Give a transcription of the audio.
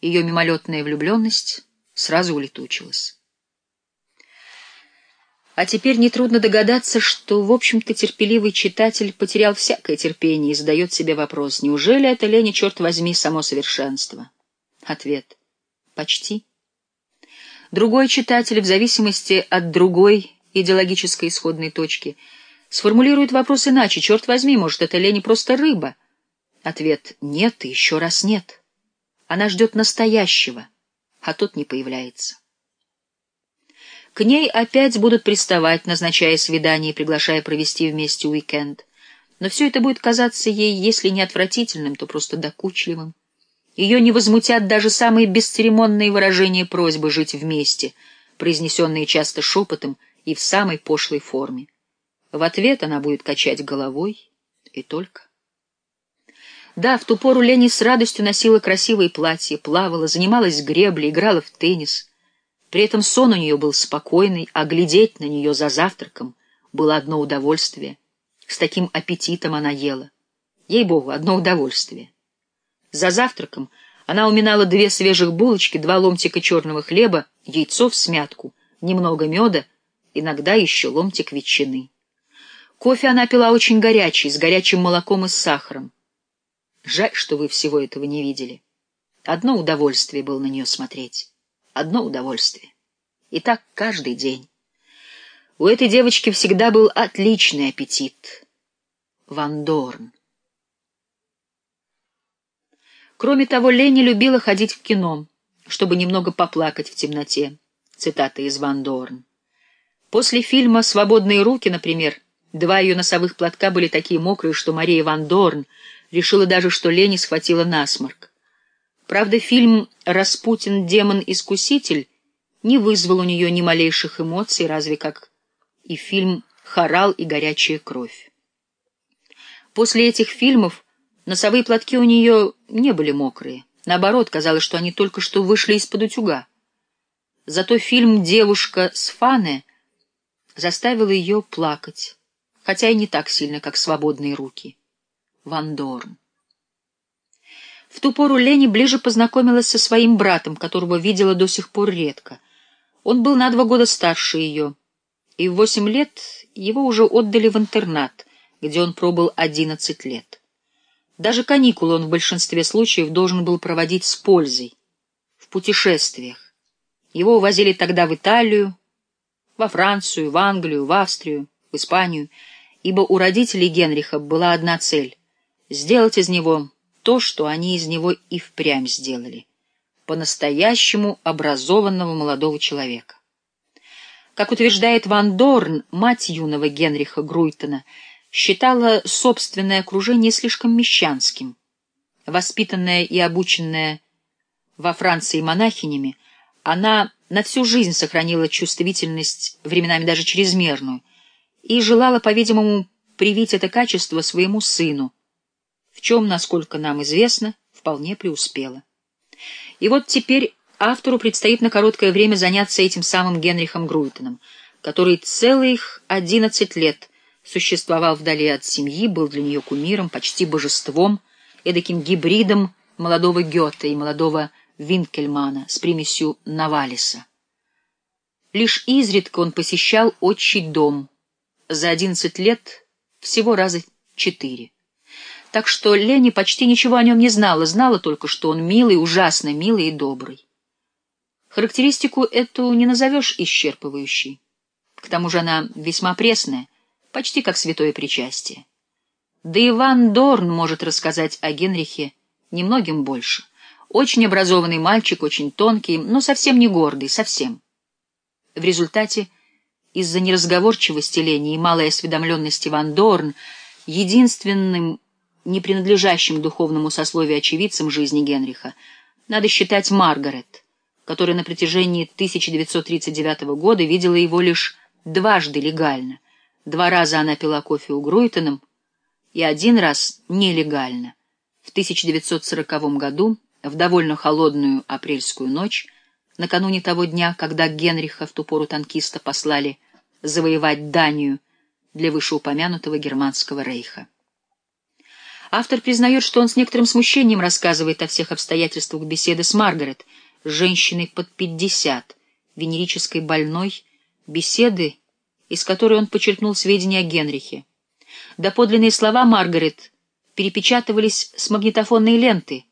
Ее мимолетная влюбленность сразу улетучилась. А теперь нетрудно догадаться, что, в общем-то, терпеливый читатель потерял всякое терпение и задает себе вопрос, неужели это Леня, черт возьми, само совершенство? Ответ — почти. Другой читатель, в зависимости от другой идеологической исходной точки, сформулирует вопрос иначе. Черт возьми, может, это Леня просто рыба? Ответ — нет и еще раз нет. Она ждет настоящего, а тот не появляется. К ней опять будут приставать, назначая свидание и приглашая провести вместе уикенд. Но все это будет казаться ей, если не отвратительным, то просто докучливым. Ее не возмутят даже самые бесцеремонные выражения просьбы жить вместе, произнесенные часто шепотом и в самой пошлой форме. В ответ она будет качать головой и только. Да, в ту пору Лени с радостью носила красивые платья, плавала, занималась греблей, играла в теннис. При этом сон у нее был спокойный, а глядеть на нее за завтраком было одно удовольствие. С таким аппетитом она ела. Ей-богу, одно удовольствие. За завтраком она уминала две свежих булочки, два ломтика черного хлеба, яйцо в смятку, немного меда, иногда еще ломтик ветчины. Кофе она пила очень горячий, с горячим молоком и сахаром. Жаль, что вы всего этого не видели. Одно удовольствие было на нее смотреть. Одно удовольствие. И так каждый день. У этой девочки всегда был отличный аппетит. Ван Дорн. Кроме того, Лени любила ходить в кино, чтобы немного поплакать в темноте. Цитата из Ван Дорн. После фильма «Свободные руки», например, два ее носовых платка были такие мокрые, что Мария Ван Дорн решила даже, что Лени схватила насморк. Правда, фильм «Распутин. Демон-искуситель» не вызвал у нее ни малейших эмоций, разве как и фильм «Хорал и горячая кровь». После этих фильмов носовые платки у нее не были мокрые. Наоборот, казалось, что они только что вышли из-под утюга. Зато фильм «Девушка с Фане» заставил ее плакать, хотя и не так сильно, как «Свободные руки». Ван Дорн. В ту пору Лени ближе познакомилась со своим братом, которого видела до сих пор редко. Он был на два года старше ее, и в восемь лет его уже отдали в интернат, где он пробыл одиннадцать лет. Даже каникулы он в большинстве случаев должен был проводить с пользой, в путешествиях. Его увозили тогда в Италию, во Францию, в Англию, в Австрию, в Испанию, ибо у родителей Генриха была одна цель — сделать из него то, что они из него и впрямь сделали — по-настоящему образованного молодого человека. Как утверждает Ван Дорн, мать юного Генриха Груйтона считала собственное окружение слишком мещанским. Воспитанная и обученная во Франции монахинями, она на всю жизнь сохранила чувствительность, временами даже чрезмерную, и желала, по-видимому, привить это качество своему сыну — в чем, насколько нам известно, вполне преуспела. И вот теперь автору предстоит на короткое время заняться этим самым Генрихом Груйтоном, который целых одиннадцать лет существовал вдали от семьи, был для нее кумиром, почти божеством, эдаким гибридом молодого Гёте и молодого Винкельмана с примесью Навалиса. Лишь изредка он посещал отчий дом. За одиннадцать лет всего раза четыре так что Лени почти ничего о нем не знала, знала только, что он милый, ужасно милый и добрый. Характеристику эту не назовешь исчерпывающей. К тому же она весьма пресная, почти как святое причастие. Да Иван Дорн может рассказать о Генрихе немногим больше. Очень образованный мальчик, очень тонкий, но совсем не гордый, совсем. В результате, из-за неразговорчивости Лени и малой осведомленности Ван Дорн, единственным не принадлежащим духовному сословию очевидцам жизни Генриха, надо считать Маргарет, которая на протяжении 1939 года видела его лишь дважды легально. Два раза она пила кофе у Груйтоном, и один раз нелегально. В 1940 году, в довольно холодную апрельскую ночь, накануне того дня, когда Генриха в ту пору танкиста послали завоевать Данию для вышеупомянутого германского рейха. Автор признает, что он с некоторым смущением рассказывает о всех обстоятельствах беседы с Маргарет, женщиной под пятьдесят, венерической больной, беседы, из которой он почерпнул сведения о Генрихе. Доподлинные слова Маргарет перепечатывались с магнитофонной ленты —